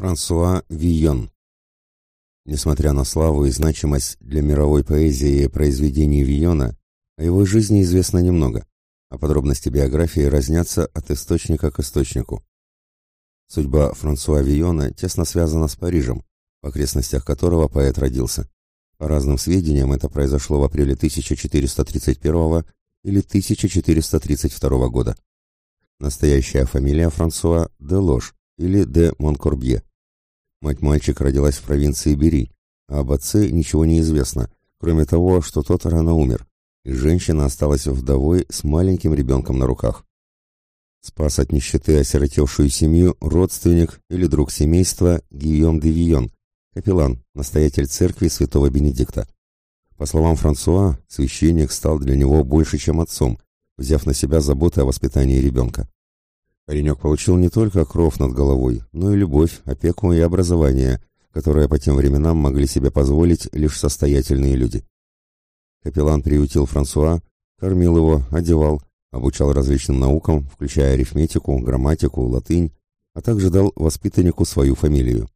Франсуа Вийон Несмотря на славу и значимость для мировой поэзии произведений Вийона, о его жизни известно немного, а подробности биографии разнятся от источника к источнику. Судьба Франсуа Вийона тесно связана с Парижем, в окрестностях которого поэт родился. По разным сведениям, это произошло в апреле 1431 или 1432 года. Настоящая фамилия Франсуа де Лош или де Монкорбье. Мать мальчика родилась в провинции Бери, а об отце ничего не известно, кроме того, что тот рано умер, и женщина осталась вдовой с маленьким ребенком на руках. Спас от нищеты осиротевшую семью родственник или друг семейства Гийом де Вион, капеллан, настоятель церкви святого Бенедикта. По словам Франсуа, священник стал для него больше, чем отцом, взяв на себя заботы о воспитании ребенка. Паренек получил не только кров над головой, но и любовь, опеку и образование, которое по тем временам могли себе позволить лишь состоятельные люди. Капеллан приютил Франсуа, кормил его, одевал, обучал различным наукам, включая арифметику, грамматику, латынь, а также дал воспитаннику свою фамилию.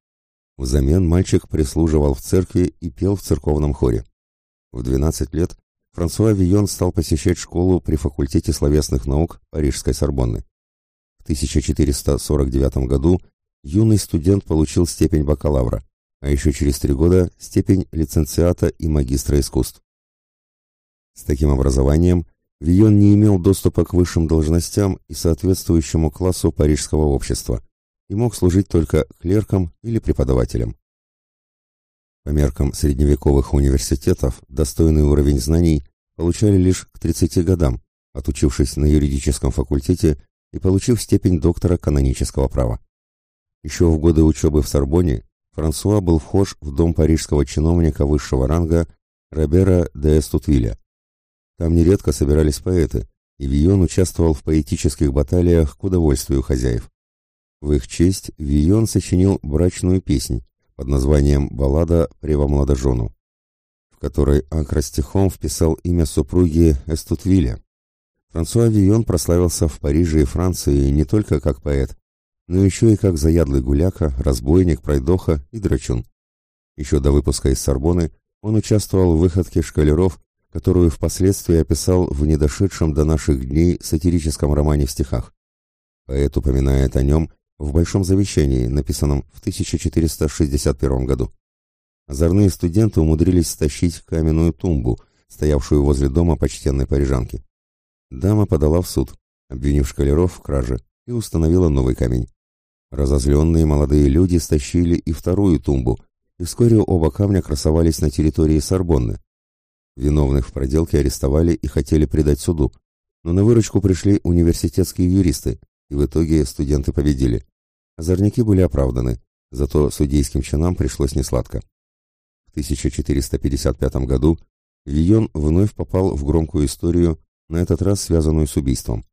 Взамен мальчик прислуживал в церкви и пел в церковном хоре. В 12 лет Франсуа Вион стал посещать школу при факультете словесных наук Парижской Сорбонны. В 1449 году юный студент получил степень бакалавра, а еще через три года степень лиценциата и магистра искусств. С таким образованием Вион не имел доступа к высшим должностям и соответствующему классу парижского общества и мог служить только клерком или преподавателем. По меркам средневековых университетов достойный уровень знаний получали лишь к 30 годам, отучившись на юридическом факультете и получив степень доктора канонического права. Еще в годы учебы в Сорбонне Франсуа был вхож в дом парижского чиновника высшего ранга Робера де Эстутвиля. Там нередко собирались поэты, и Вион участвовал в поэтических баталиях к удовольствию хозяев. В их честь Вион сочинил брачную песнь под названием «Баллада превомладожену», в которой акростихом вписал имя супруги Эстутвиля, Франсуа Вион прославился в Париже и Франции не только как поэт, но еще и как заядлый гуляка, разбойник, пройдоха и драчун. Еще до выпуска из Сорбоны он участвовал в выходке шкалеров, которую впоследствии описал в недошедшем до наших дней сатирическом романе в стихах. Поэт упоминает о нем в Большом завещании, написанном в 1461 году. Озорные студенты умудрились стащить каменную тумбу, стоявшую возле дома почтенной парижанки. Дама подала в суд, обвинив шкалеров в краже, и установила новый камень. Разозленные молодые люди стащили и вторую тумбу, и вскоре оба камня красовались на территории Сорбонны. Виновных в проделке арестовали и хотели предать суду, но на выручку пришли университетские юристы, и в итоге студенты победили. Озорники были оправданы, зато судейским чинам пришлось несладко. В 1455 году Вион вновь попал в громкую историю на этот раз связанную с убийством.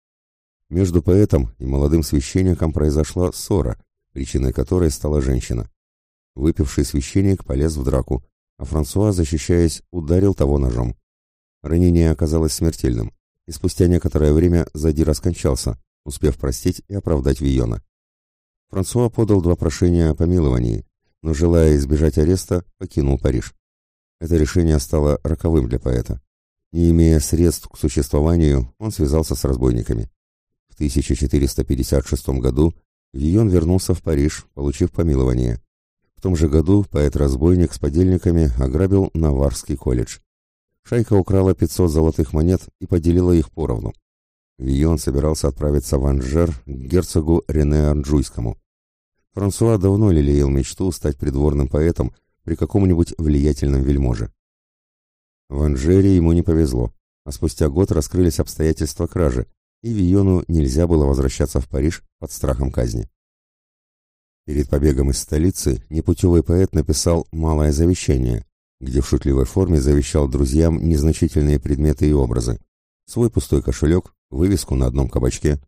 Между поэтом и молодым священником произошла ссора, причиной которой стала женщина. Выпивший священник полез в драку, а Франсуа, защищаясь, ударил того ножом. Ранение оказалось смертельным, и спустя некоторое время Задир скончался, успев простить и оправдать Вийона. Франсуа подал два прошения о помиловании, но, желая избежать ареста, покинул Париж. Это решение стало роковым для поэта. Не имея средств к существованию, он связался с разбойниками. В 1456 году Вион вернулся в Париж, получив помилование. В том же году поэт-разбойник с подельниками ограбил Наварский колледж. Шайка украла 500 золотых монет и поделила их поровну. Вион собирался отправиться в Анжер к герцогу Рене Анжуйскому. Франсуа давно лелеял мечту стать придворным поэтом при каком-нибудь влиятельном вельможе. В Анжере ему не повезло, а спустя год раскрылись обстоятельства кражи, и Виону нельзя было возвращаться в Париж под страхом казни. Перед побегом из столицы непутевый поэт написал «Малое завещание», где в шутливой форме завещал друзьям незначительные предметы и образы. Свой пустой кошелек, вывеску на одном кабачке.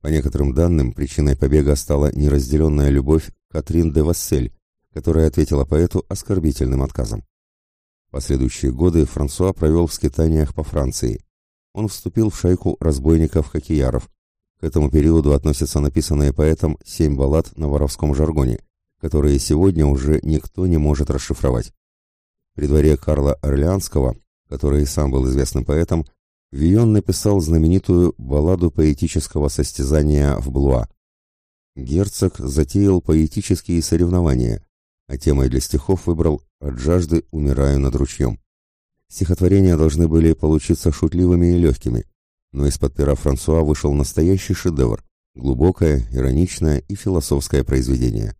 По некоторым данным, причиной побега стала неразделенная любовь Катрин де Вассель, которая ответила поэту оскорбительным отказом. Последующие годы Франсуа провел в скитаниях по Франции. Он вступил в шайку разбойников-хоккеяров. К этому периоду относятся написанные поэтом семь баллад на воровском жаргоне, которые сегодня уже никто не может расшифровать. При дворе Карла Орлеанского, который и сам был известным поэтом, Вион написал знаменитую балладу поэтического состязания в Блуа. Герцог затеял поэтические соревнования, а темой для стихов выбрал «От жажды умираю над ручьем». Стихотворения должны были получиться шутливыми и легкими, но из-под пера Франсуа вышел настоящий шедевр, глубокое, ироничное и философское произведение.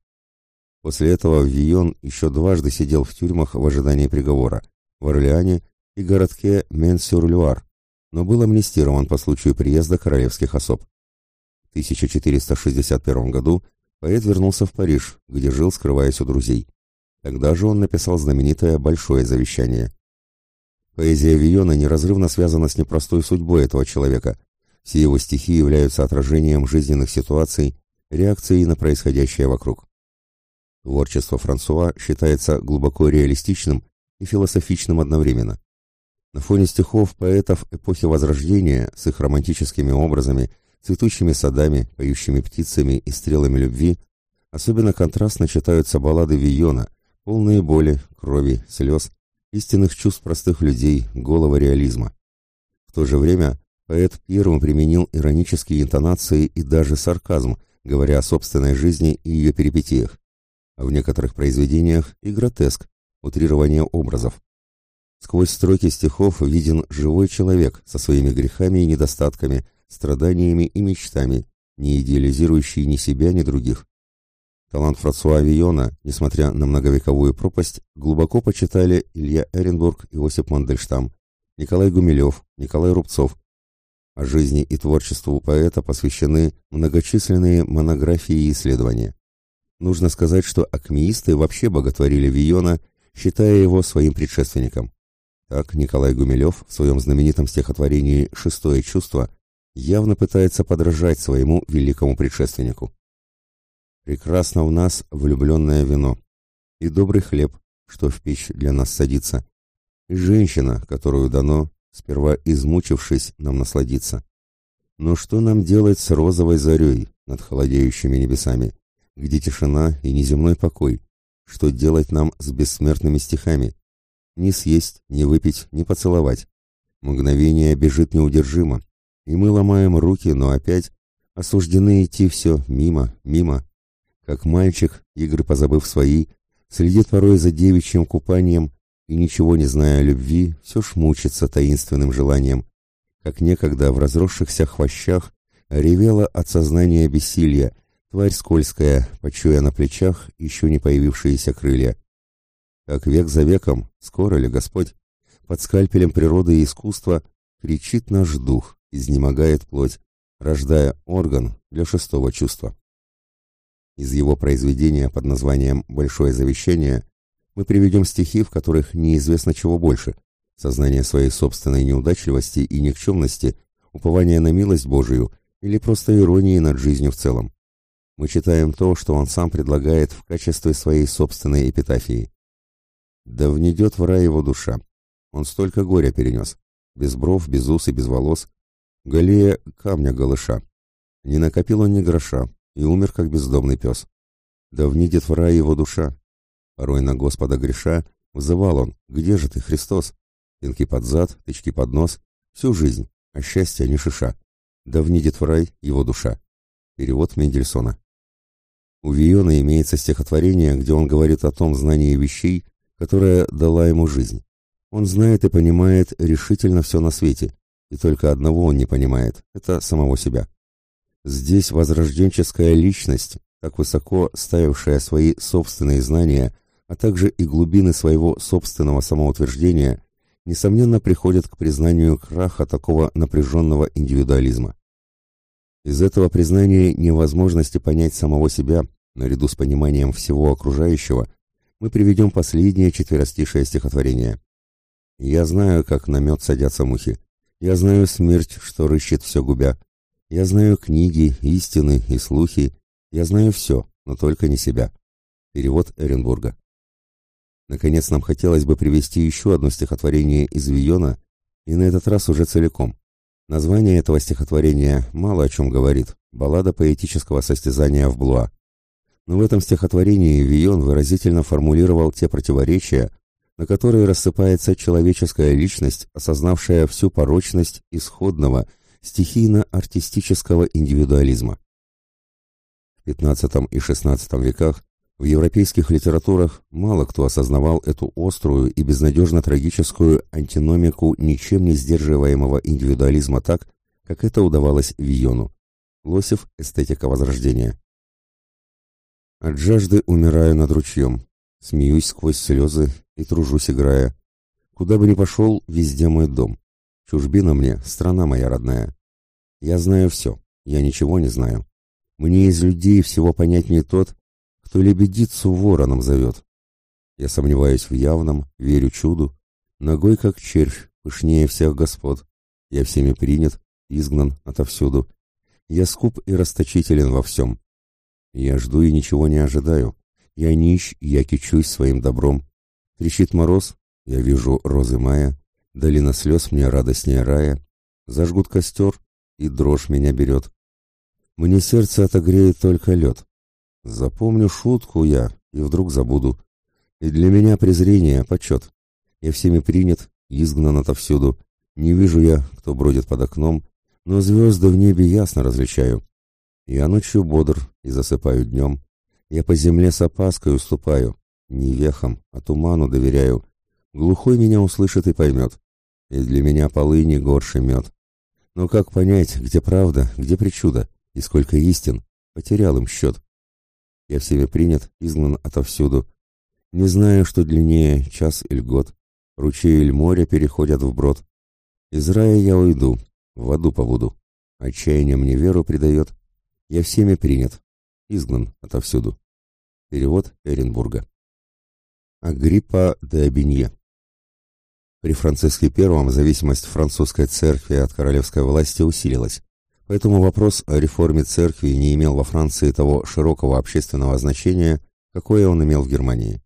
После этого Вион еще дважды сидел в тюрьмах в ожидании приговора, в Орлеане и городке Мен-сюр-Люар, но был амнистирован по случаю приезда королевских особ. В 1461 году поэт вернулся в Париж, где жил, скрываясь у друзей. Тогда же он написал знаменитое «Большое завещание». Поэзия Виона неразрывно связана с непростой судьбой этого человека. Все его стихи являются отражением жизненных ситуаций, реакцией на происходящее вокруг. Творчество Франсуа считается глубоко реалистичным и философичным одновременно. На фоне стихов поэтов эпохи Возрождения с их романтическими образами, цветущими садами, поющими птицами и стрелами любви, особенно контрастно читаются баллады Вийона, полные боли, крови, слез, истинных чувств простых людей, голого реализма. В то же время поэт первым применил иронические интонации и даже сарказм, говоря о собственной жизни и ее перипетиях. А в некоторых произведениях и гротеск, утрирование образов. Сквозь строки стихов виден живой человек со своими грехами и недостатками, страданиями и мечтами, не идеализирующий ни себя, ни других. Талант Франсуа Вийона, несмотря на многовековую пропасть, глубоко почитали Илья Эренбург, Иосип Мандельштам, Николай Гумилев, Николай Рубцов. О жизни и творчеству поэта посвящены многочисленные монографии и исследования. Нужно сказать, что акмеисты вообще боготворили Вийона, считая его своим предшественником. Так Николай Гумилев в своем знаменитом стихотворении «Шестое чувство» явно пытается подражать своему великому предшественнику. «Прекрасно у нас влюбленное вино, и добрый хлеб, что в печь для нас садится, и женщина, которую дано, сперва измучившись, нам насладиться. Но что нам делать с розовой зарей над холодеющими небесами, где тишина и неземной покой? Что делать нам с бессмертными стихами, ни съесть, ни выпить, ни поцеловать. Мгновение бежит неудержимо, и мы ломаем руки, но опять осуждены идти все мимо, мимо. Как мальчик, игры позабыв свои, следит порой за девичьим купанием и, ничего не зная о любви, все ж мучится таинственным желанием, как некогда в разросшихся хвощах ревела от сознания бессилия, тварь скользкая, почуя на плечах еще не появившиеся крылья. Как век за веком, скоро ли Господь, под скальпелем природы и искусства кричит наш дух, изнемогает плоть, рождая орган для шестого чувства. Из его произведения под названием «Большое завещание» мы приведем стихи, в которых неизвестно чего больше – сознание своей собственной неудачливости и никчемности, упование на милость Божию или просто иронии над жизнью в целом. Мы читаем то, что он сам предлагает в качестве своей собственной эпитафии. Да внедет в рай его душа. Он столько горя перенес. Без бров, без ус и без волос. Галея камня голыша. Не накопил он ни гроша и умер, как бездомный пес. Да внедет в рай его душа. Порой на Господа греша взывал он, где же ты, Христос? Пинки под зад, тычки под нос, всю жизнь, а счастья не шиша. Да внедет в рай его душа. Перевод Мендельсона. У Виона имеется стихотворение, где он говорит о том знании вещей, которая дала ему жизнь. Он знает и понимает решительно все на свете, и только одного он не понимает – это самого себя. Здесь возрожденческая личность, так высоко ставившая свои собственные знания, а также и глубины своего собственного самоутверждения, несомненно приходит к признанию краха такого напряженного индивидуализма. Из этого признания невозможности понять самого себя, наряду с пониманием всего окружающего, мы приведем последнее четверостишее стихотворение. «Я знаю, как на мед садятся мухи. Я знаю смерть, что рыщет все губя. Я знаю книги, истины и слухи. Я знаю все, но только не себя». Перевод Эренбурга. Наконец, нам хотелось бы привести еще одно стихотворение из Виона, и на этот раз уже целиком. Название этого стихотворения мало о чем говорит. Баллада поэтического состязания в Блуа. Но в этом стихотворении Вион выразительно формулировал те противоречия, на которые рассыпается человеческая личность, осознавшая всю порочность исходного, стихийно-артистического индивидуализма. В XV и XVI веках в европейских литературах мало кто осознавал эту острую и безнадежно трагическую антиномику ничем не сдерживаемого индивидуализма так, как это удавалось Виону. Лосев «Эстетика Возрождения». От жажды умираю над ручьем, смеюсь сквозь слезы и тружусь, играя. Куда бы ни пошел, везде мой дом. Чужбина мне, страна моя родная. Я знаю все, я ничего не знаю. Мне из людей всего понятнее тот, кто лебедицу вороном зовет. Я сомневаюсь в явном, верю чуду, ногой как червь, пышнее всех господ. Я всеми принят, изгнан отовсюду. Я скуп и расточителен во всем. Я жду и ничего не ожидаю. Я нищ, я кичусь своим добром. Трещит мороз, я вижу розы мая, долина слез мне радостнее рая. Зажгут костер, и дрожь меня берет. Мне сердце отогреет только лед. Запомню шутку я и вдруг забуду. И для меня презрение, почет. Я всеми принят, изгнан отовсюду. Не вижу я, кто бродит под окном, но звезды в небе ясно различаю. Я ночью бодр и засыпаю днем. Я по земле с опаской уступаю. Не вехам, а туману доверяю. Глухой меня услышит и поймет. И для меня полыни горше мед. Но как понять, где правда, где причуда, и сколько истин? Потерял им счет. Я всеми принят, изгнан отовсюду. Не знаю, что длиннее, час или год. Ручей или море переходят вброд. Из рая я уйду, в аду побуду. Отчаяние мне веру придает. Я всеми принят, изгнан отовсюду. Перевод Эренбурга. Агриппа де Абинье При Франциске I зависимость французской церкви от королевской власти усилилась. Поэтому вопрос о реформе церкви не имел во Франции того широкого общественного значения, какое он имел в Германии.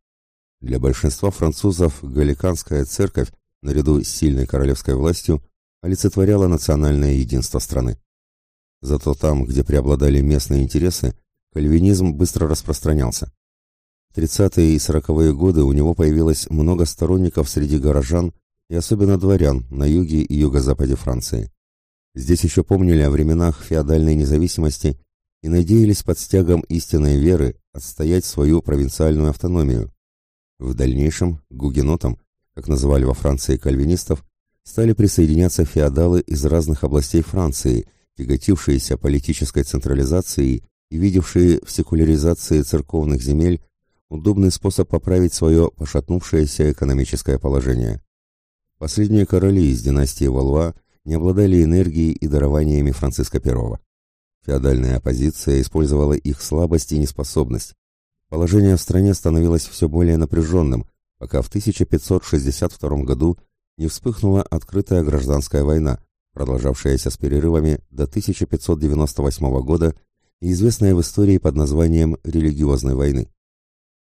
Для большинства французов галиканская церковь, наряду с сильной королевской властью, олицетворяла национальное единство страны. Зато там, где преобладали местные интересы, кальвинизм быстро распространялся. В 30-е и 40-е годы у него появилось много сторонников среди горожан и особенно дворян на юге и юго-западе Франции. Здесь еще помнили о временах феодальной независимости и надеялись под стягом истинной веры отстоять свою провинциальную автономию. В дальнейшем гугенотам, как называли во Франции кальвинистов, стали присоединяться феодалы из разных областей Франции, тяготившиеся политической централизацией и видевшие в секуляризации церковных земель удобный способ поправить свое пошатнувшееся экономическое положение. Последние короли из династии Валуа не обладали энергией и дарованиями Франциска I. Феодальная оппозиция использовала их слабость и неспособность. Положение в стране становилось все более напряженным, пока в 1562 году не вспыхнула открытая гражданская война, продолжавшаяся с перерывами до 1598 года и известная в истории под названием «религиозной войны».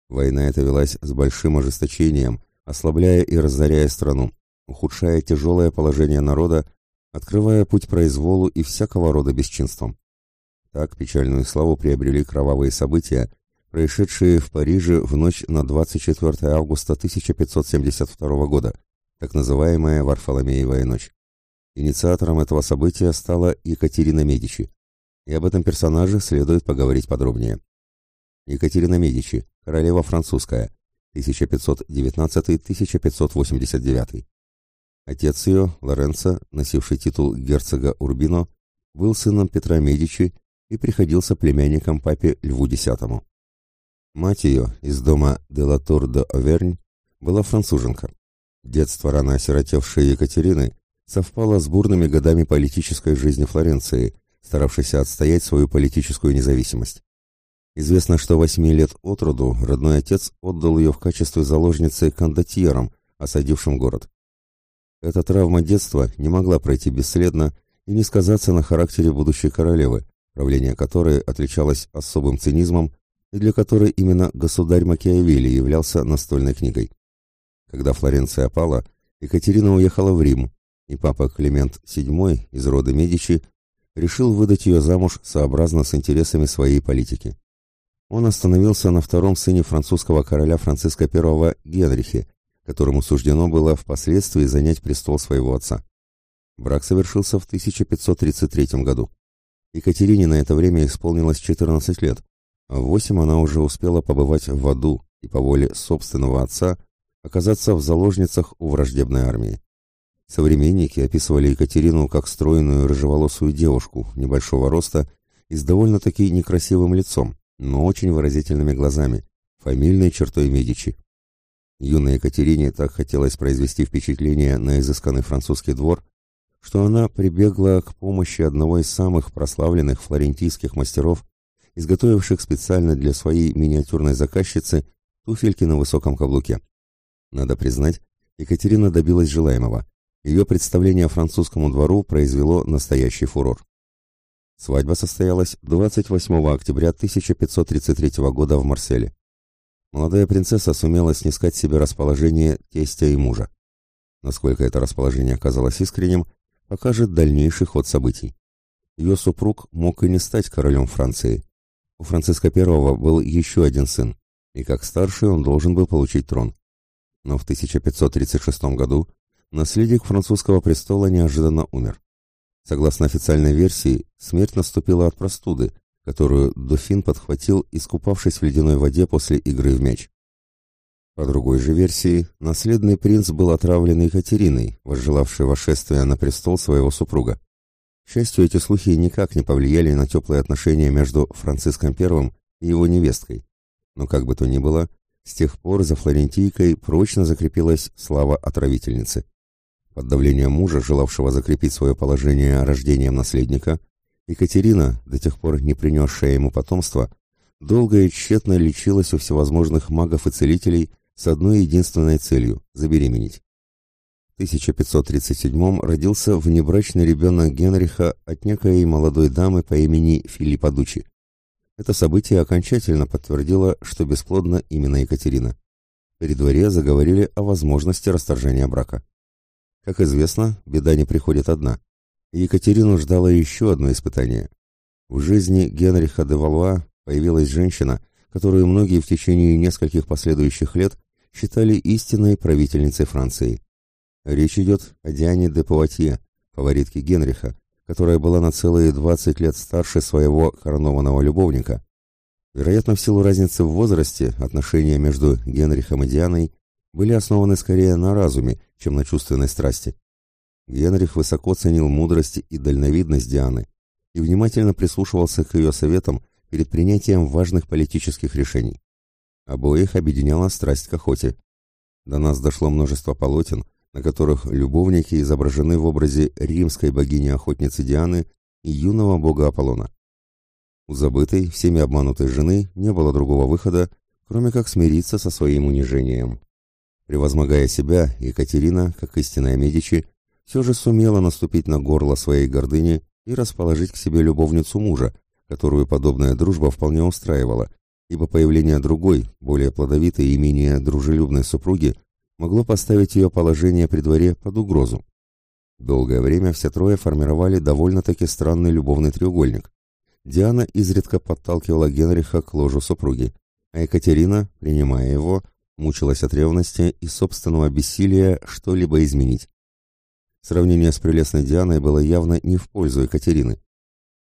Война эта велась с большим ожесточением, ослабляя и разоряя страну, ухудшая тяжелое положение народа открывая путь произволу и всякого рода бесчинствам. Так печальную славу приобрели кровавые события, происшедшие в Париже в ночь на 24 августа 1572 года, так называемая Варфоломеевая ночь. Инициатором этого события стала Екатерина Медичи, и об этом персонаже следует поговорить подробнее. Екатерина Медичи, королева французская, 1519-1589. Отец ее, Лоренцо, носивший титул герцога Урбино, был сыном Петра Медичи и приходился племянником папе Льву X. Мать ее из дома де Латур де Овернь была француженка. Детство рано осиротевшей Екатерины совпало с бурными годами политической жизни Флоренции, старавшейся отстоять свою политическую независимость. Известно, что восьми лет от роду родной отец отдал ее в качестве заложницы кондотьерам, осадившим город. Эта травма детства не могла пройти бесследно и не сказаться на характере будущей королевы, правление которой отличалось особым цинизмом и для которой именно государь Макиавелли являлся настольной книгой. Когда Флоренция пала, Екатерина уехала в Рим, и папа Климент VII из рода Медичи решил выдать ее замуж сообразно с интересами своей политики. Он остановился на втором сыне французского короля Франциска I Генрихе, которому суждено было впоследствии занять престол своего отца. Брак совершился в 1533 году. Екатерине на это время исполнилось 14 лет, а в 8 она уже успела побывать в аду и по воле собственного отца оказаться в заложницах у враждебной армии. Современники описывали Екатерину как стройную рыжеволосую девушку небольшого роста и с довольно-таки некрасивым лицом, но очень выразительными глазами, фамильной чертой Медичи. Юной Екатерине так хотелось произвести впечатление на изысканный французский двор, что она прибегла к помощи одного из самых прославленных флорентийских мастеров, изготовивших специально для своей миниатюрной заказчицы туфельки на высоком каблуке. Надо признать, Екатерина добилась желаемого. Ее представление французскому двору произвело настоящий фурор. Свадьба состоялась 28 октября 1533 года в Марселе. Молодая принцесса сумела снискать себе расположение тестя и мужа. Насколько это расположение оказалось искренним, покажет дальнейший ход событий. Ее супруг мог и не стать королем Франции. У Франциска I был еще один сын, и как старший он должен был получить трон. Но в 1536 году наследник французского престола неожиданно умер. Согласно официальной версии, смерть наступила от простуды, которую дофин подхватил, искупавшись в ледяной воде после игры в мяч. По другой же версии, наследный принц был отравлен Екатериной, возжелавшей восшествия на престол своего супруга. К счастью, эти слухи никак не повлияли на теплые отношения между Франциском I и его невесткой. Но как бы то ни было, с тех пор за флорентийкой прочно закрепилась слава отравительницы. Под давлением мужа, желавшего закрепить свое положение рождением наследника, Екатерина, до тех пор не принесшая ему потомства, долго и тщетно лечилась у всевозможных магов и целителей с одной единственной целью – забеременеть. В 1537 родился внебрачный ребенок Генриха от некой молодой дамы по имени Филиппа Дучи. Это событие окончательно подтвердило, что бесплодна именно Екатерина. При дворе заговорили о возможности расторжения брака. Как известно, беда не приходит одна. Екатерину ждало еще одно испытание. В жизни Генриха де Валуа появилась женщина, которую многие в течение нескольких последующих лет считали истинной правительницей Франции. Речь идет о Диане де Пуатье, фаворитке Генриха, которая была на целые 20 лет старше своего коронованного любовника. Вероятно, в силу разницы в возрасте отношения между Генрихом и Дианой были основаны скорее на разуме, чем на чувственной страсти. Генрих высоко ценил мудрость и дальновидность Дианы и внимательно прислушивался к ее советам перед принятием важных политических решений. Обоих объединяла страсть к охоте. До нас дошло множество полотен, на которых любовники изображены в образе римской богини-охотницы Дианы и юного бога Аполлона. У забытой, всеми обманутой жены не было другого выхода, кроме как смириться со своим унижением. Превозмогая себя, Екатерина, как истинная Медичи, все же сумела наступить на горло своей гордыни и расположить к себе любовницу мужа, которую подобная дружба вполне устраивала, ибо появление другой, более плодовитой и менее дружелюбной супруги могло поставить ее положение при дворе под угрозу. Долгое время все трое формировали довольно-таки странный любовный треугольник. Диана изредка подталкивала Генриха к ложу супруги, а Екатерина, принимая его, мучилась от ревности и собственного бессилия что-либо изменить. Сравнение с прелестной Дианой было явно не в пользу Екатерины.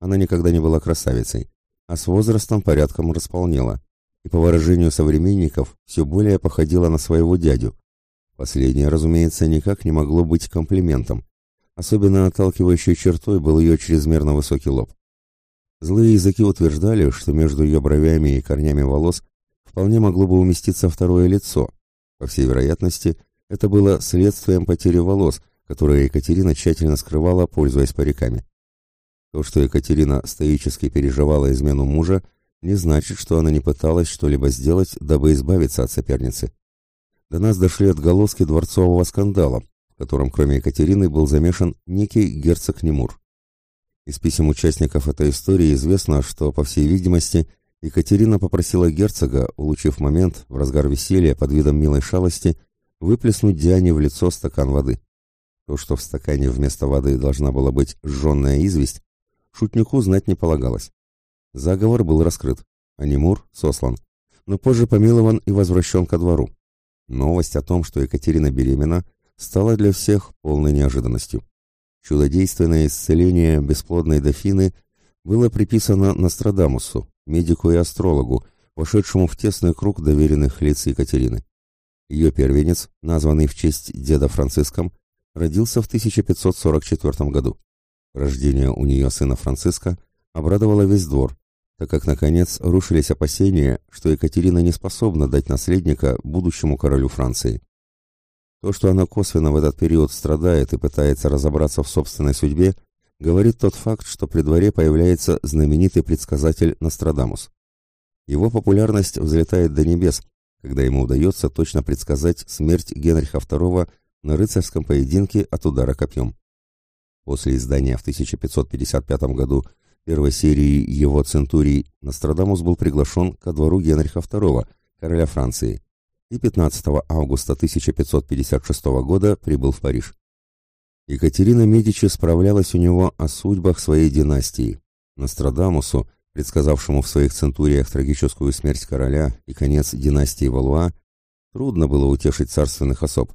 Она никогда не была красавицей, а с возрастом порядком располнела, и по выражению современников все более походила на своего дядю. Последнее, разумеется, никак не могло быть комплиментом. Особенно отталкивающей чертой был ее чрезмерно высокий лоб. Злые языки утверждали, что между ее бровями и корнями волос вполне могло бы уместиться второе лицо. По всей вероятности, это было следствием потери волос, которые Екатерина тщательно скрывала, пользуясь париками. То, что Екатерина стоически переживала измену мужа, не значит, что она не пыталась что-либо сделать, дабы избавиться от соперницы. До нас дошли отголоски дворцового скандала, в котором кроме Екатерины был замешан некий герцог Немур. Из писем участников этой истории известно, что, по всей видимости, Екатерина попросила герцога, улучив момент в разгар веселья под видом милой шалости, выплеснуть Диане в лицо стакан воды. То, что в стакане вместо воды должна была быть жженная известь, шутнику знать не полагалось. Заговор был раскрыт. а Немур сослан, но позже помилован и возвращен ко двору. Новость о том, что Екатерина беременна, стала для всех полной неожиданностью. Чудодейственное исцеление бесплодной дофины было приписано Нострадамусу, медику и астрологу, вошедшему в тесный круг доверенных лиц Екатерины. Ее первенец, названный в честь деда Франциском, родился в 1544 году. Рождение у нее сына Франциска обрадовало весь двор, так как, наконец, рушились опасения, что Екатерина не способна дать наследника будущему королю Франции. То, что она косвенно в этот период страдает и пытается разобраться в собственной судьбе, говорит тот факт, что при дворе появляется знаменитый предсказатель Нострадамус. Его популярность взлетает до небес, когда ему удается точно предсказать смерть Генриха II на рыцарском поединке от удара копьем. После издания в 1555 году первой серии его «Центурий» Нострадамус был приглашен ко двору Генриха II, короля Франции, и 15 августа 1556 года прибыл в Париж. Екатерина Медичи справлялась у него о судьбах своей династии. Нострадамусу, предсказавшему в своих центуриях трагическую смерть короля и конец династии Валуа, трудно было утешить царственных особ.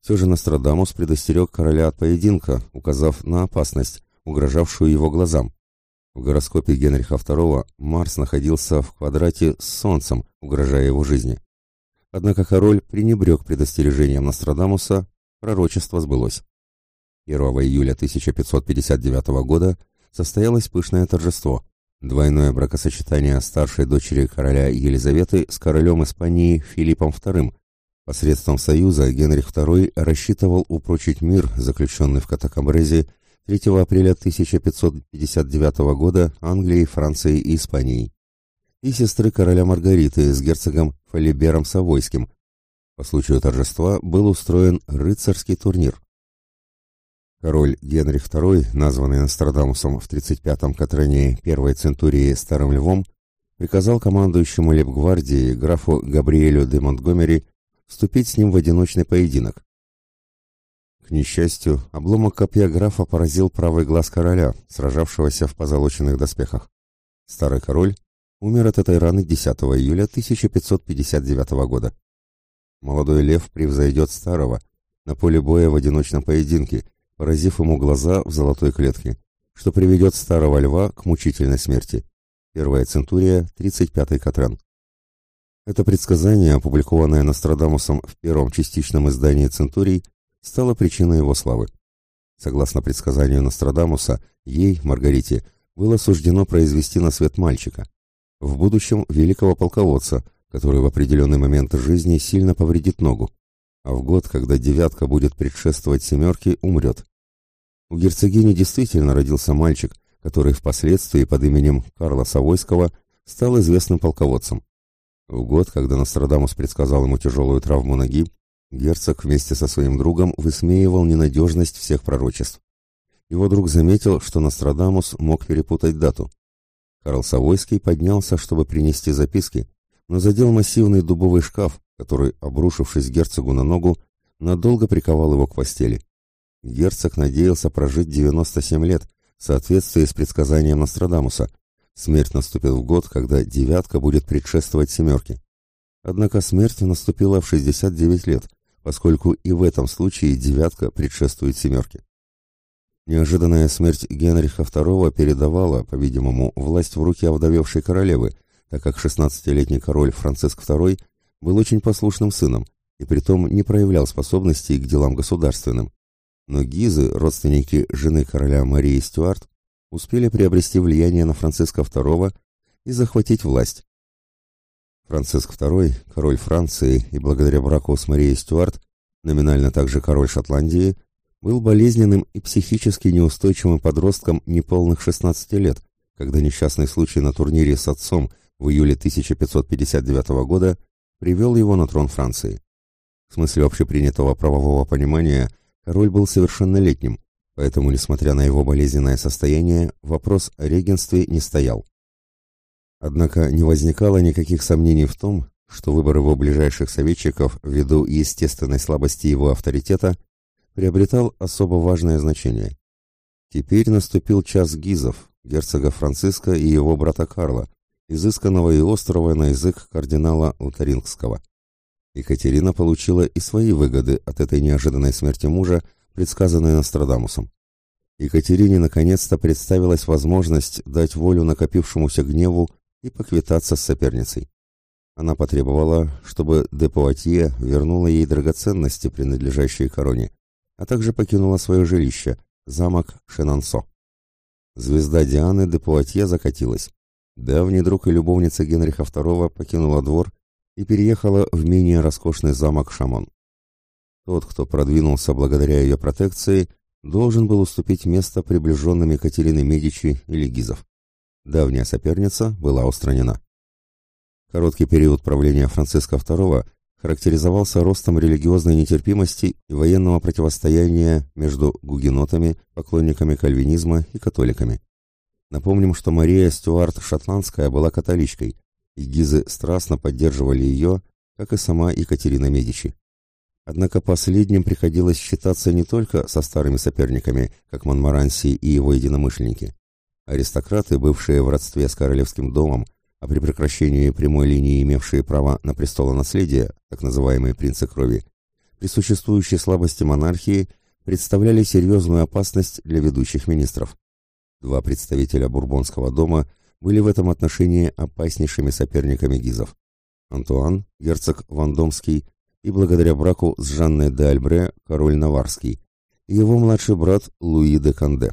Все же Нострадамус предостерег короля от поединка, указав на опасность, угрожавшую его глазам. В гороскопе Генриха II Марс находился в квадрате с Солнцем, угрожая его жизни. Однако король пренебрег предостережением Нострадамуса, пророчество сбылось. 1 июля 1559 года состоялось пышное торжество. Двойное бракосочетание старшей дочери короля Елизаветы с королем Испании Филиппом II. Посредством союза Генрих II рассчитывал упрочить мир, заключенный в Катакамбрезе 3 апреля 1559 года Англией, Францией и Испанией, и сестры короля Маргариты с герцогом Фалибером Савойским. По случаю торжества был устроен рыцарский турнир. Король Генрих II, названный Нострадамусом в 35-м Катране первой центурии Старым Львом, приказал командующему лейб-гвардии графу Габриэлю де Монтгомери вступить с ним в одиночный поединок. К несчастью, обломок копья графа поразил правый глаз короля, сражавшегося в позолоченных доспехах. Старый король умер от этой раны 10 июля 1559 года. Молодой лев превзойдет старого на поле боя в одиночном поединке, поразив ему глаза в золотой клетке, что приведет старого льва к мучительной смерти. Первая центурия, 35-й Катран. Это предсказание, опубликованное Нострадамусом в первом частичном издании «Центурий», стало причиной его славы. Согласно предсказанию Нострадамуса, ей, Маргарите, было суждено произвести на свет мальчика. В будущем великого полководца, который в определенный момент жизни сильно повредит ногу, а в год, когда девятка будет предшествовать семерке, умрет. У герцогини действительно родился мальчик, который впоследствии под именем Карла Савойского стал известным полководцем. В год, когда Нострадамус предсказал ему тяжелую травму ноги, герцог вместе со своим другом высмеивал ненадежность всех пророчеств. Его друг заметил, что Нострадамус мог перепутать дату. Карл Савойский поднялся, чтобы принести записки, но задел массивный дубовый шкаф, который, обрушившись герцогу на ногу, надолго приковал его к постели. Герцог надеялся прожить 97 лет, в соответствии с предсказанием Нострадамуса. Смерть наступит в год, когда девятка будет предшествовать семерке. Однако смерть наступила в 69 лет, поскольку и в этом случае девятка предшествует семерке. Неожиданная смерть Генриха II передавала, по-видимому, власть в руки овдовевшей королевы, так как 16-летний король Франциск II был очень послушным сыном и притом не проявлял способностей к делам государственным. Но Гизы, родственники жены короля Марии Стюарт, успели приобрести влияние на Франциска II и захватить власть. Франциск II, король Франции и благодаря браку с Марией Стюарт, номинально также король Шотландии, был болезненным и психически неустойчивым подростком неполных 16 лет, когда несчастный случай на турнире с отцом в июле 1559 года привел его на трон Франции. В смысле общепринятого правового понимания – Король был совершеннолетним, поэтому, несмотря на его болезненное состояние, вопрос о регенстве не стоял. Однако не возникало никаких сомнений в том, что выбор его ближайших советчиков ввиду естественной слабости его авторитета приобретал особо важное значение. Теперь наступил час гизов, герцога Франциска и его брата Карла, изысканного и острого на язык кардинала Лотарингского. Екатерина получила и свои выгоды от этой неожиданной смерти мужа, предсказанной Нострадамусом. Екатерине наконец-то представилась возможность дать волю накопившемуся гневу и поквитаться с соперницей. Она потребовала, чтобы де Пуатье вернула ей драгоценности, принадлежащие короне, а также покинула свое жилище, замок Шенансо. Звезда Дианы де Пуатье закатилась. Давний друг и любовница Генриха II покинула двор и переехала в менее роскошный замок Шамон. Тот, кто продвинулся благодаря ее протекции, должен был уступить место приближенным Екатерины Медичи или Гизов. Давняя соперница была устранена. Короткий период правления Франциска II характеризовался ростом религиозной нетерпимости и военного противостояния между гугенотами, поклонниками кальвинизма и католиками. Напомним, что Мария Стюарт Шотландская была католичкой, и гизы страстно поддерживали ее, как и сама Екатерина Медичи. Однако последним приходилось считаться не только со старыми соперниками, как Монмаранси и его единомышленники. Аристократы, бывшие в родстве с королевским домом, а при прекращении прямой линии имевшие право на престолонаследие, так называемые принцы крови, при существующей слабости монархии представляли серьезную опасность для ведущих министров. Два представителя Бурбонского дома были в этом отношении опаснейшими соперниками гизов. Антуан, герцог Вандомский и благодаря браку с Жанной де Альбре король Наварский, и его младший брат Луи де Канде.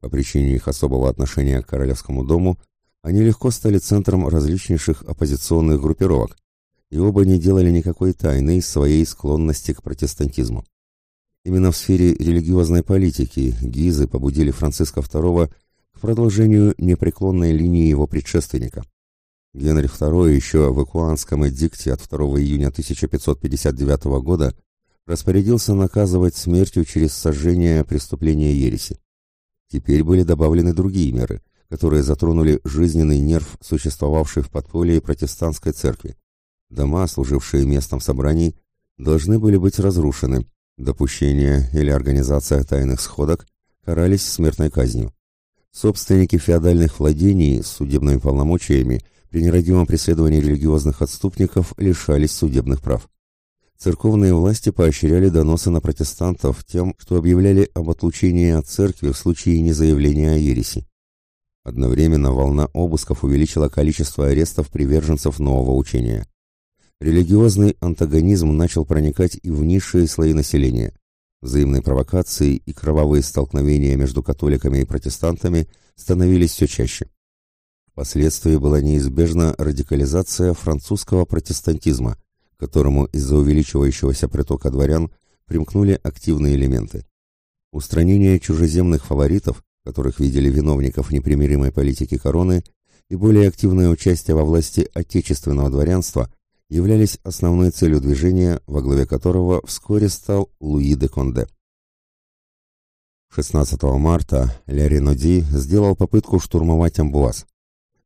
По причине их особого отношения к королевскому дому – они легко стали центром различнейших оппозиционных группировок, и оба не делали никакой тайны из своей склонности к протестантизму. Именно в сфере религиозной политики Гизы побудили Франциска II продолжению непреклонной линии его предшественника. Генрих II еще в Экуанском эдикте от 2 июня 1559 года распорядился наказывать смертью через сожжение преступления ереси. Теперь были добавлены другие меры, которые затронули жизненный нерв, существовавший в подполье протестантской церкви. Дома, служившие местом собраний, должны были быть разрушены. Допущение или организация тайных сходок карались смертной казнью. Собственники феодальных владений с судебными полномочиями при нерадивом преследовании религиозных отступников лишались судебных прав. Церковные власти поощряли доносы на протестантов тем, что объявляли об отлучении от церкви в случае незаявления о ереси. Одновременно волна обысков увеличила количество арестов приверженцев нового учения. Религиозный антагонизм начал проникать и в низшие слои населения. Взаимные провокации и кровавые столкновения между католиками и протестантами становились все чаще. Впоследствии была неизбежна радикализация французского протестантизма, которому из-за увеличивающегося притока дворян примкнули активные элементы. Устранение чужеземных фаворитов которых видели виновников непримиримой политики короны, и более активное участие во власти отечественного дворянства являлись основной целью движения, во главе которого вскоре стал Луи де Конде. 16 марта Ля Реноди сделал попытку штурмовать Амбуаз.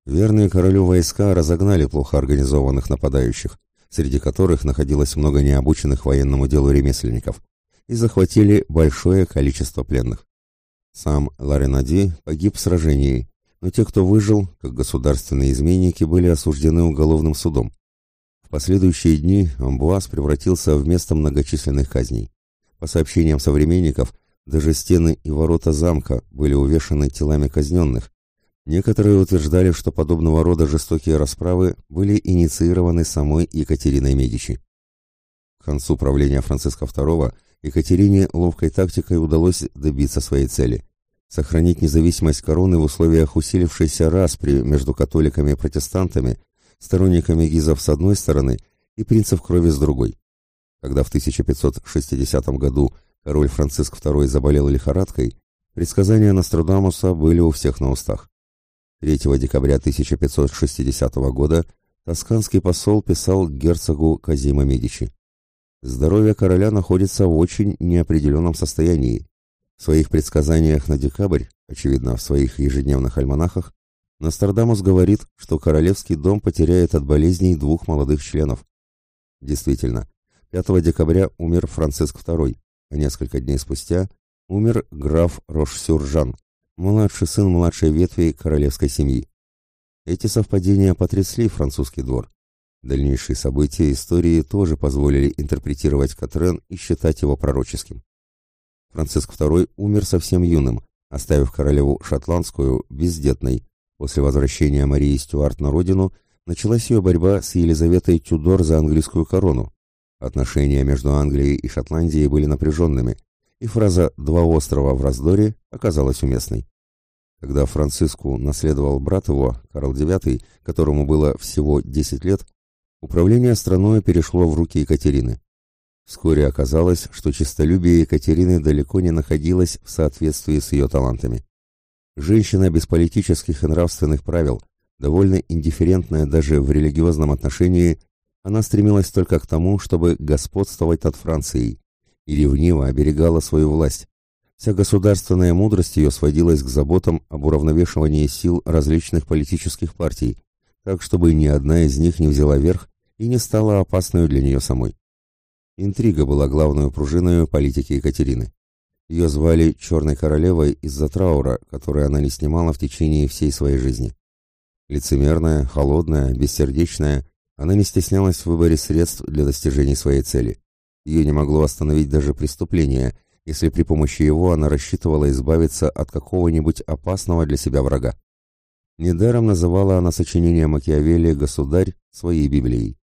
Верные королю войска разогнали плохо организованных нападающих, среди которых находилось много необученных военному делу ремесленников, и захватили большое количество пленных. Сам Ларенади погиб в сражении, но те, кто выжил, как государственные изменники, были осуждены уголовным судом. В последующие дни Амбуаз превратился в место многочисленных казней. По сообщениям современников, даже стены и ворота замка были увешаны телами казненных. Некоторые утверждали, что подобного рода жестокие расправы были инициированы самой Екатериной Медичи. К концу правления Франциска II Екатерине ловкой тактикой удалось добиться своей цели – сохранить независимость короны в условиях усилившейся распри между католиками и протестантами, сторонниками гизов с одной стороны и принцев крови с другой. Когда в 1560 году король Франциск II заболел лихорадкой, предсказания Нострадамуса были у всех на устах. 3 декабря 1560 года тосканский посол писал герцогу Казима Медичи. Здоровье короля находится в очень неопределенном состоянии. В своих предсказаниях на декабрь, очевидно, в своих ежедневных альманахах, Нострадамус говорит, что королевский дом потеряет от болезней двух молодых членов. Действительно, 5 декабря умер Франциск II, а несколько дней спустя умер граф Рош-Сюржан, младший сын младшей ветви королевской семьи. Эти совпадения потрясли французский двор. Дальнейшие события истории тоже позволили интерпретировать Катрен и считать его пророческим. Франциск II умер совсем юным, оставив королеву шотландскую бездетной. После возвращения Марии Стюарт на родину началась ее борьба с Елизаветой Тюдор за английскую корону. Отношения между Англией и Шотландией были напряженными, и фраза «два острова в раздоре» оказалась уместной. Когда Франциску наследовал брат его, Карл IX, которому было всего 10 лет, управление страной перешло в руки Екатерины. Вскоре оказалось, что честолюбие Екатерины далеко не находилось в соответствии с ее талантами. Женщина без политических и нравственных правил, довольно индифферентная даже в религиозном отношении, она стремилась только к тому, чтобы господствовать над Францией, и ревниво оберегала свою власть. Вся государственная мудрость ее сводилась к заботам об уравновешивании сил различных политических партий, так чтобы ни одна из них не взяла верх и не стала опасной для нее самой. Интрига была главной пружиной политики Екатерины. Ее звали «Черной королевой» из-за траура, который она не снимала в течение всей своей жизни. Лицемерная, холодная, бессердечная, она не стеснялась в выборе средств для достижения своей цели. Ее не могло остановить даже преступление, если при помощи его она рассчитывала избавиться от какого-нибудь опасного для себя врага. Недаром называла она сочинение Макиавелли «Государь» своей Библией.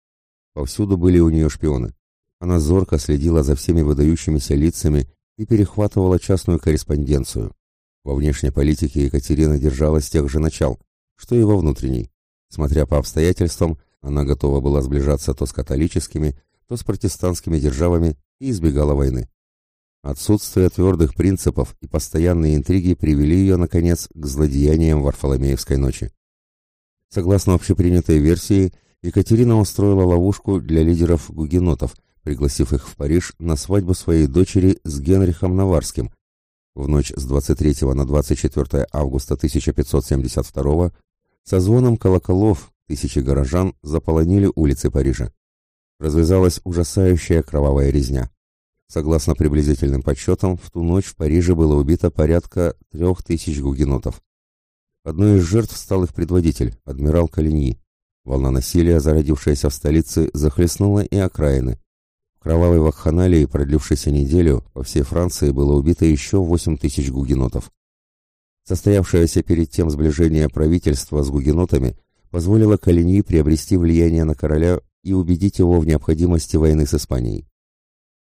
Повсюду были у нее шпионы. Она зорко следила за всеми выдающимися лицами и перехватывала частную корреспонденцию. Во внешней политике Екатерина держалась тех же начал, что и во внутренней. Смотря по обстоятельствам, она готова была сближаться то с католическими, то с протестантскими державами и избегала войны. Отсутствие твердых принципов и постоянные интриги привели ее, наконец, к злодеяниям Варфоломеевской ночи. Согласно общепринятой версии, Екатерина устроила ловушку для лидеров гугенотов – пригласив их в Париж на свадьбу своей дочери с Генрихом Наварским. В ночь с 23 на 24 августа 1572 со звоном колоколов тысячи горожан заполонили улицы Парижа. Развязалась ужасающая кровавая резня. Согласно приблизительным подсчетам, в ту ночь в Париже было убито порядка трех тысяч гугенотов. Одной из жертв стал их предводитель, адмирал Калиньи. Волна насилия, зародившаяся в столице, захлестнула и окраины. В кровавой вакханалии, продлившейся неделю, по всей Франции было убито еще 8 тысяч гугенотов. Состоявшееся перед тем сближение правительства с гугенотами позволило Калиньи приобрести влияние на короля и убедить его в необходимости войны с Испанией.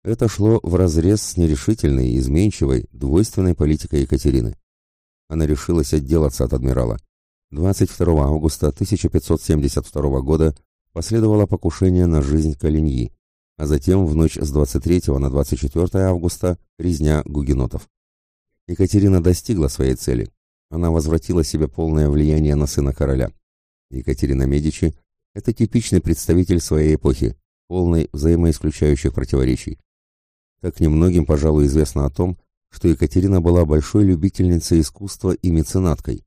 Это шло вразрез с нерешительной, изменчивой, двойственной политикой Екатерины. Она решилась отделаться от адмирала. 22 августа 1572 года последовало покушение на жизнь Калиньи а затем в ночь с 23 на 24 августа резня гугенотов. Екатерина достигла своей цели. Она возвратила себе полное влияние на сына короля. Екатерина Медичи – это типичный представитель своей эпохи, полный взаимоисключающих противоречий. Так немногим, пожалуй, известно о том, что Екатерина была большой любительницей искусства и меценаткой.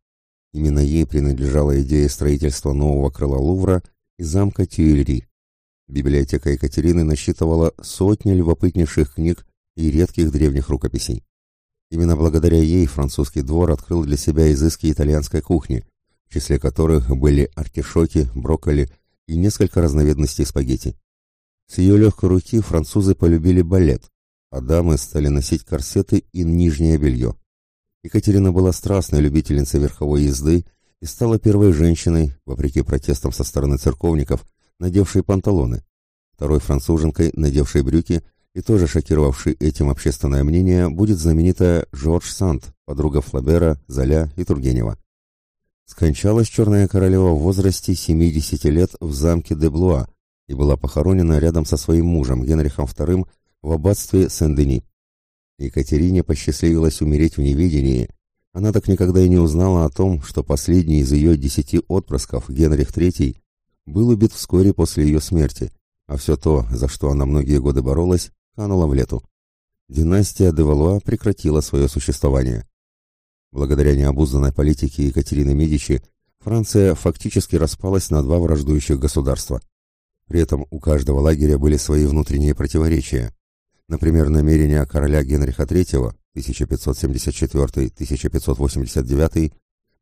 Именно ей принадлежала идея строительства нового крыла Лувра и замка Тюильри. Библиотека Екатерины насчитывала сотни любопытнейших книг и редких древних рукописей. Именно благодаря ей французский двор открыл для себя изыски итальянской кухни, в числе которых были артишоки, брокколи и несколько разновидностей спагетти. С ее легкой руки французы полюбили балет, а дамы стали носить корсеты и нижнее белье. Екатерина была страстной любительницей верховой езды и стала первой женщиной, вопреки протестам со стороны церковников, надевшей панталоны, второй француженкой, надевшей брюки, и тоже шокировавшей этим общественное мнение, будет знаменитая Жорж Санд, подруга Флабера, Золя и Тургенева. Скончалась Черная Королева в возрасте 70 лет в замке де Блуа и была похоронена рядом со своим мужем Генрихом II в аббатстве Сен-Дени. Екатерине посчастливилось умереть в неведении. Она так никогда и не узнала о том, что последний из ее десяти отпрысков, Генрих III, был убит вскоре после ее смерти, а все то, за что она многие годы боролась, кануло в лету. Династия де Валуа прекратила свое существование. Благодаря необузданной политике Екатерины Медичи Франция фактически распалась на два враждующих государства. При этом у каждого лагеря были свои внутренние противоречия. Например, намерения короля Генриха III 1574-1589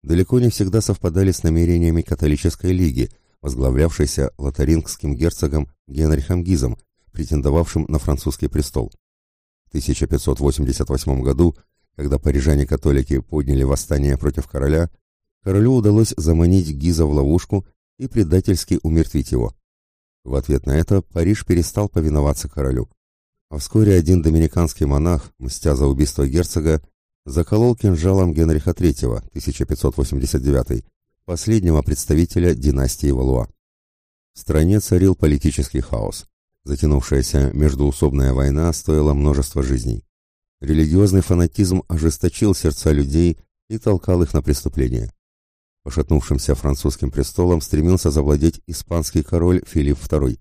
далеко не всегда совпадали с намерениями католической лиги, возглавлявшейся лотарингским герцогом Генрихом Гизом, претендовавшим на французский престол. В 1588 году, когда парижане-католики подняли восстание против короля, королю удалось заманить Гиза в ловушку и предательски умертвить его. В ответ на это Париж перестал повиноваться королю. А вскоре один доминиканский монах, мстя за убийство герцога, заколол кинжалом Генриха III, 1589, последнего представителя династии Валуа. В стране царил политический хаос. Затянувшаяся междуусобная война стоила множество жизней. Религиозный фанатизм ожесточил сердца людей и толкал их на преступления. Пошатнувшимся французским престолом стремился завладеть испанский король Филипп II.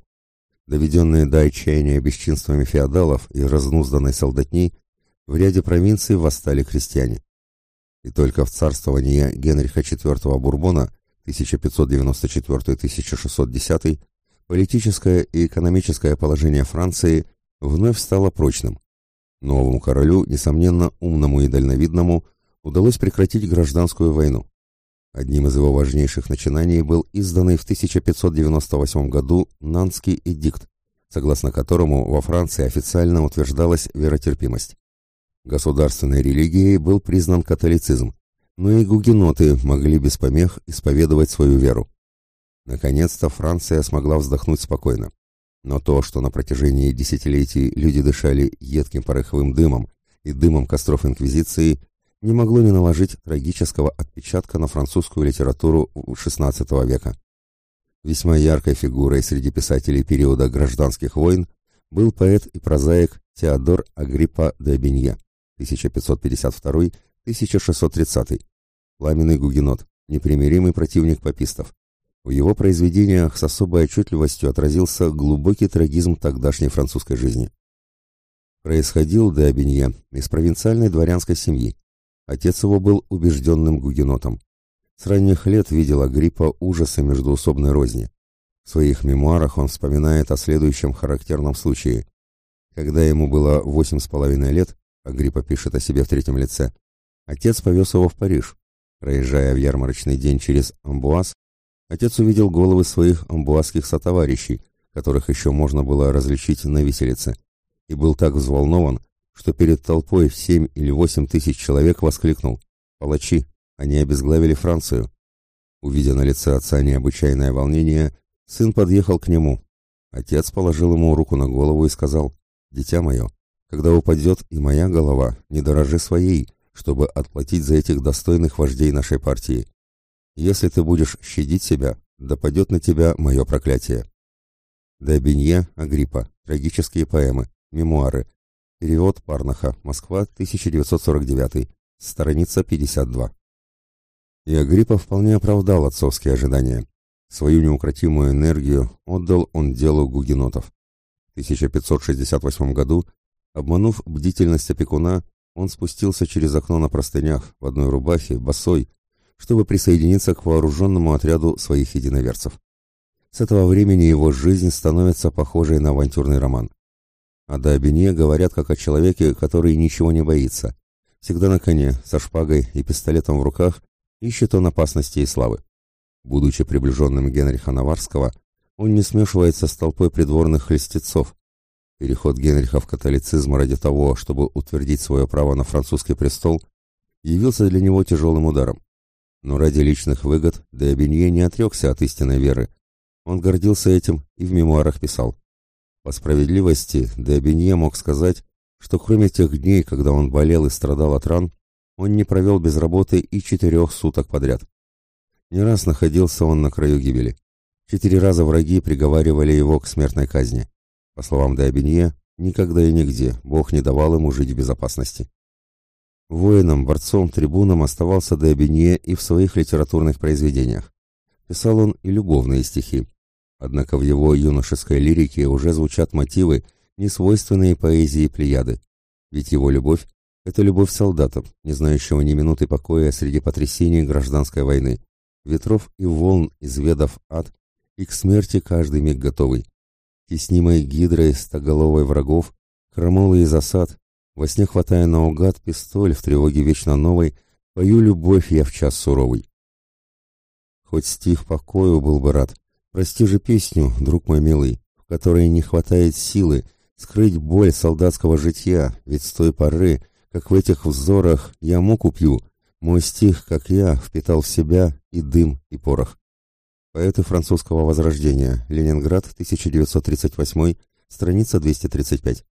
Доведенные до отчаяния бесчинствами феодалов и разнузданной солдатней, в ряде провинций восстали крестьяне. И только в царствовании Генриха IV Бурбона 1594-1610 политическое и экономическое положение Франции вновь стало прочным. Новому королю, несомненно умному и дальновидному, удалось прекратить гражданскую войну. Одним из его важнейших начинаний был изданный в 1598 году Нанский эдикт, согласно которому во Франции официально утверждалась веротерпимость. Государственной религией был признан католицизм, но и гугеноты могли без помех исповедовать свою веру. Наконец-то Франция смогла вздохнуть спокойно. Но то, что на протяжении десятилетий люди дышали едким пороховым дымом и дымом костров Инквизиции, не могло не наложить трагического отпечатка на французскую литературу XVI века. Весьма яркой фигурой среди писателей периода гражданских войн был поэт и прозаик Теодор Агриппа де Бенье. 1552-1630, пламенный гугенот, непримиримый противник папистов. В его произведениях с особой отчетливостью отразился глубокий трагизм тогдашней французской жизни. Происходил де Абинье из провинциальной дворянской семьи. Отец его был убежденным гугенотом. С ранних лет видел Агриппа ужасы междуусобной розни. В своих мемуарах он вспоминает о следующем характерном случае. Когда ему было восемь с половиной лет, Агриппа пишет о себе в третьем лице. Отец повез его в Париж. Проезжая в ярмарочный день через Амбуаз, отец увидел головы своих амбуазских сотоварищей, которых еще можно было различить на виселице, и был так взволнован, что перед толпой в семь или восемь тысяч человек воскликнул «Палачи! Они обезглавили Францию!» Увидя на лице отца необычайное волнение, сын подъехал к нему. Отец положил ему руку на голову и сказал «Дитя мое, когда упадет и моя голова, не дорожи своей, чтобы отплатить за этих достойных вождей нашей партии. Если ты будешь щадить себя, да падет на тебя мое проклятие. Де Бенье, Агриппа. Трагические поэмы. Мемуары. Перевод Парнаха. Москва, 1949. Страница 52. И Агриппа вполне оправдал отцовские ожидания. Свою неукротимую энергию отдал он делу гугенотов. В 1568 году Обманув бдительность опекуна, он спустился через окно на простынях, в одной рубахе, босой, чтобы присоединиться к вооруженному отряду своих единоверцев. С этого времени его жизнь становится похожей на авантюрный роман. О Дабине говорят как о человеке, который ничего не боится. Всегда на коне, со шпагой и пистолетом в руках, ищет он опасности и славы. Будучи приближенным Генриха Наварского, он не смешивается с толпой придворных хлестецов, Переход Генриха в католицизм ради того, чтобы утвердить свое право на французский престол, явился для него тяжелым ударом. Но ради личных выгод де Абинье не отрекся от истинной веры. Он гордился этим и в мемуарах писал. По справедливости, де Абинье мог сказать, что кроме тех дней, когда он болел и страдал от ран, он не провел без работы и четырех суток подряд. Не раз находился он на краю гибели. Четыре раза враги приговаривали его к смертной казни. По словам Деобенье, никогда и нигде Бог не давал ему жить в безопасности. Воином, борцом, трибуном оставался Деобенье и в своих литературных произведениях. Писал он и любовные стихи. Однако в его юношеской лирике уже звучат мотивы, несвойственные поэзии Плеяды. Ведь его любовь — это любовь солдата, не знающего ни минуты покоя среди потрясений гражданской войны, ветров и волн, изведав ад, и к смерти каждый миг готовый теснимой гидрой стоголовой врагов, крамолы и засад, во сне хватая наугад пистоль в тревоге вечно новой, Пою любовь я в час суровый. Хоть стих покою был бы рад, прости же песню, друг мой милый, в которой не хватает силы скрыть боль солдатского житья, ведь с той поры, как в этих взорах я муку пью, мой стих, как я, впитал в себя и дым, и порох. Поэты французского возрождения. Ленинград, 1938, страница 235.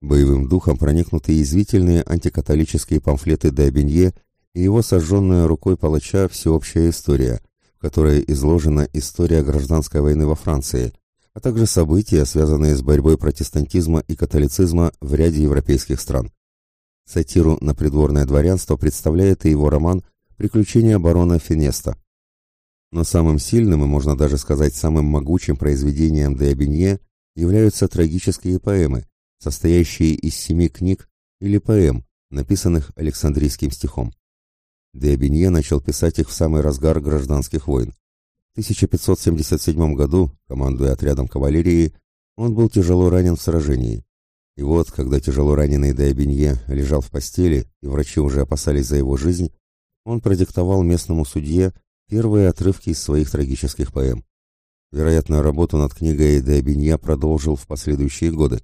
Боевым духом проникнуты язвительные антикатолические памфлеты де Бенье и его сожженная рукой палача «Всеобщая история», в которой изложена история гражданской войны во Франции, а также события, связанные с борьбой протестантизма и католицизма в ряде европейских стран. Сатиру на придворное дворянство представляет и его роман «Приключения барона Финеста». Но самым сильным и, можно даже сказать, самым могучим произведением де Бенье являются трагические поэмы, состоящие из семи книг или поэм, написанных Александрийским стихом. Де Бенье начал писать их в самый разгар гражданских войн. В 1577 году, командуя отрядом кавалерии, он был тяжело ранен в сражении. И вот, когда тяжело раненый Де Бенье лежал в постели, и врачи уже опасались за его жизнь, он продиктовал местному судье первые отрывки из своих трагических поэм. Вероятно, работу над книгой Де Бенья продолжил в последующие годы.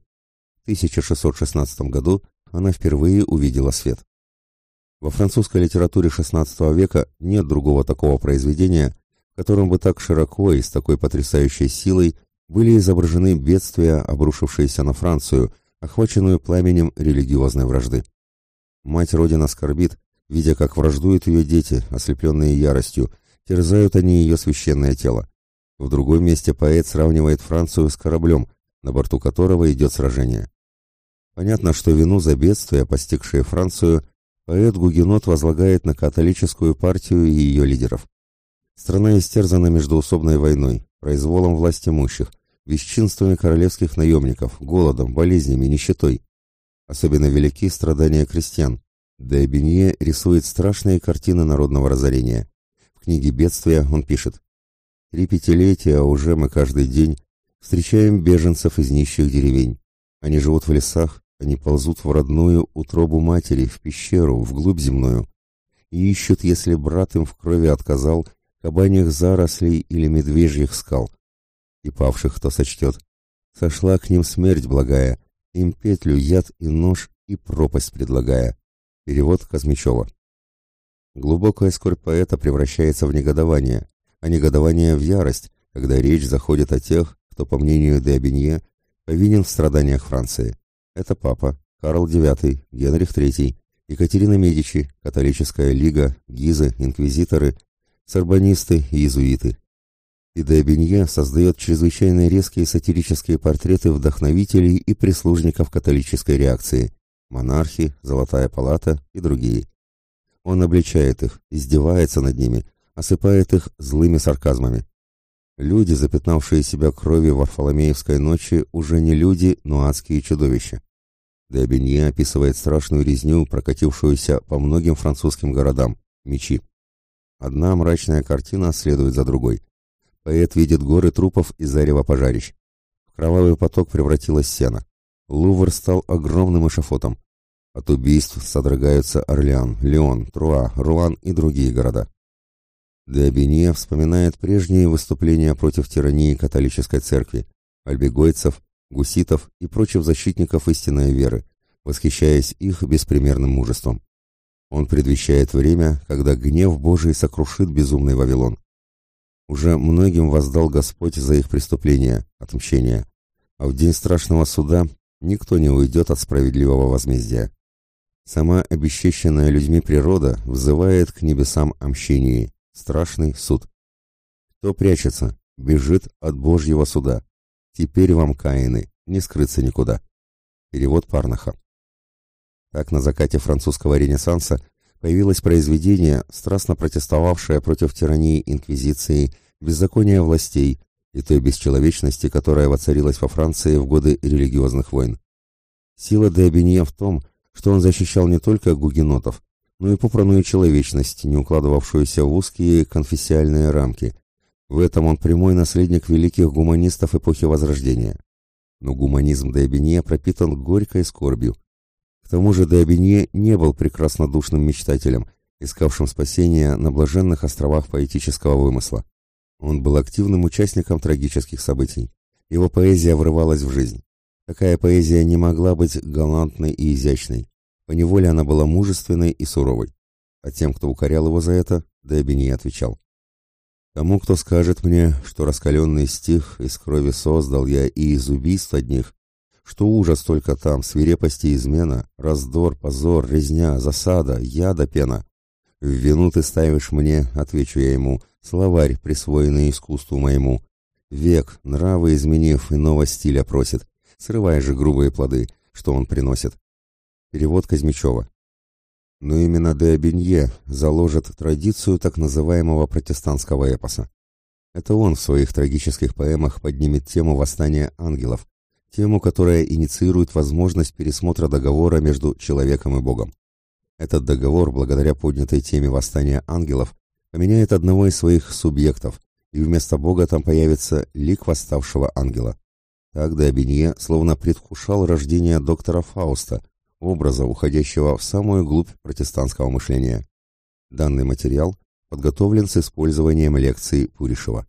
В 1616 году она впервые увидела свет. Во французской литературе XVI века нет другого такого произведения, в котором бы так широко и с такой потрясающей силой были изображены бедствия, обрушившиеся на Францию, охваченную пламенем религиозной вражды. Мать Родина скорбит, видя, как враждуют ее дети, ослепленные яростью, терзают они ее священное тело. В другом месте поэт сравнивает Францию с кораблем, на борту которого идет сражение. Понятно, что вину за бедствия, постигшие Францию, поэт-гугенот возлагает на католическую партию и ее лидеров. Страна истерзана междоусобной войной, произволом власть имущих, бесчинствами королевских наемников, голодом, болезнями, нищетой. Особенно велики страдания крестьян. Де Бенье рисует страшные картины народного разорения. В книге «Бедствия» он пишет «Три пятилетия уже мы каждый день встречаем беженцев из нищих деревень. Они живут в лесах, они ползут в родную утробу матери, в пещеру, вглубь земную, и ищут, если брат им в крови отказал, кабаньих зарослей или медвежьих скал. И павших кто сочтет. Сошла к ним смерть благая, им петлю, яд и нож, и пропасть предлагая. Перевод Казмичева. Глубокая скорбь поэта превращается в негодование, а негодование в ярость, когда речь заходит о тех, кто, по мнению де Абенье, повинен в страданиях Франции. Это папа, Карл IX, Генрих III, Екатерина Медичи, католическая лига, гизы, инквизиторы, сорбонисты и иезуиты. И де Бенье создает чрезвычайно резкие сатирические портреты вдохновителей и прислужников католической реакции, монархи, Золотая палата и другие. Он обличает их, издевается над ними, осыпает их злыми сарказмами. Люди, запятнавшие себя кровью Варфоломеевской ночи, уже не люди, но адские чудовища. Де Бенье описывает страшную резню, прокатившуюся по многим французским городам – мечи. Одна мрачная картина следует за другой. Поэт видит горы трупов и зарево пожарищ. В кровавый поток превратилось сено. Лувр стал огромным эшафотом. От убийств содрогаются Орлеан, Леон, Труа, Руан и другие города. Де Бенье вспоминает прежние выступления против тирании католической церкви, альбегойцев, гуситов и прочих защитников истинной веры, восхищаясь их беспримерным мужеством. Он предвещает время, когда гнев Божий сокрушит безумный Вавилон. Уже многим воздал Господь за их преступления, отмщения, а в день страшного суда никто не уйдет от справедливого возмездия. Сама обесчещенная людьми природа взывает к небесам о мщении, страшный суд. Кто прячется, бежит от Божьего суда. Теперь вам, Каины, не скрыться никуда. Перевод Парнаха. Так на закате французского ренессанса появилось произведение, страстно протестовавшее против тирании инквизиции, беззакония властей и той бесчеловечности, которая воцарилась во Франции в годы религиозных войн. Сила де Абинье в том, что он защищал не только гугенотов, но и попранную человечность, не укладывавшуюся в узкие конфессиальные рамки, в этом он прямой наследник великих гуманистов эпохи Возрождения. Но гуманизм Деобинье пропитан горькой скорбью. К тому же Деобинье не был прекраснодушным мечтателем, искавшим спасения на блаженных островах поэтического вымысла. Он был активным участником трагических событий. Его поэзия врывалась в жизнь. Такая поэзия не могла быть галантной и изящной. Поневоле она была мужественной и суровой. А тем, кто укорял его за это, Дебини отвечал. Тому, кто скажет мне, что раскаленный стих из крови создал я и из убийств одних, что ужас только там, свирепости измена, раздор, позор, резня, засада, яда пена. В вину ты ставишь мне, отвечу я ему, словарь, присвоенный искусству моему. Век, нравы изменив, иного стиля просит, срывай же грубые плоды, что он приносит. Перевод Казмичева. Но именно де Абенье заложит традицию так называемого протестантского эпоса. Это он в своих трагических поэмах поднимет тему восстания ангелов, тему, которая инициирует возможность пересмотра договора между человеком и Богом. Этот договор, благодаря поднятой теме восстания ангелов, поменяет одного из своих субъектов, и вместо Бога там появится лик восставшего ангела. Так Д'Абенье словно предвкушал рождение доктора Фауста, образа, уходящего в самую глубь протестантского мышления. Данный материал подготовлен с использованием лекций Пуришева.